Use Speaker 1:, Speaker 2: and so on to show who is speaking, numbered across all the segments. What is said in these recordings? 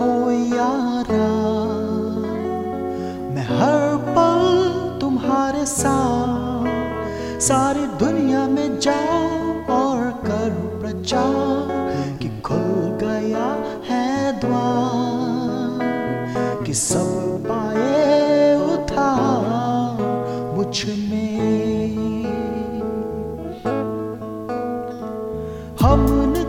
Speaker 1: हो यारा। मैं हर पल तुम्हारे साथ, सारी दुनिया में जाओ और कर प्रचार कि खुल गया है द्वार, कि सब पाए उठा मुझमें। हमने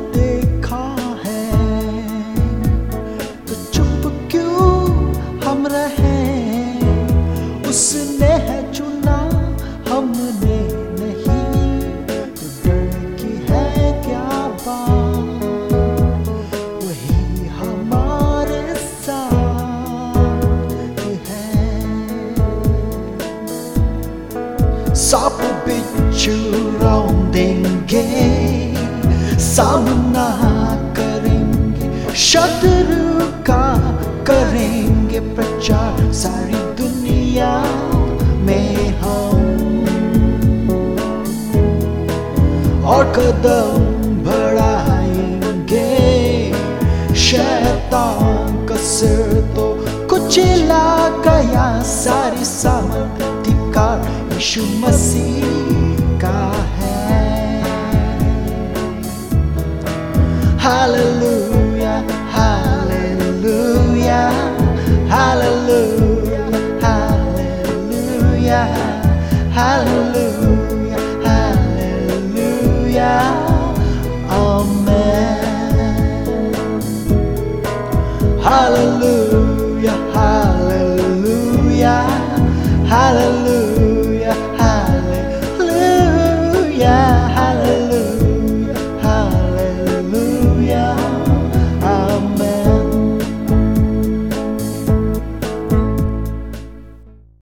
Speaker 1: सांप बिच्छू रौंदेंगे सामना करेंगे शत्रु का करेंगे प्रचार। सारी दुनिया में हम और कदम बढ़ाएँगे। शैतान का सिर तो गया, सारी यीशु मसीह का है hallelujah hallelujah hallelujah hallelujah hallelujah hallelujah amen hallelujah Hallelujah, hallelujah.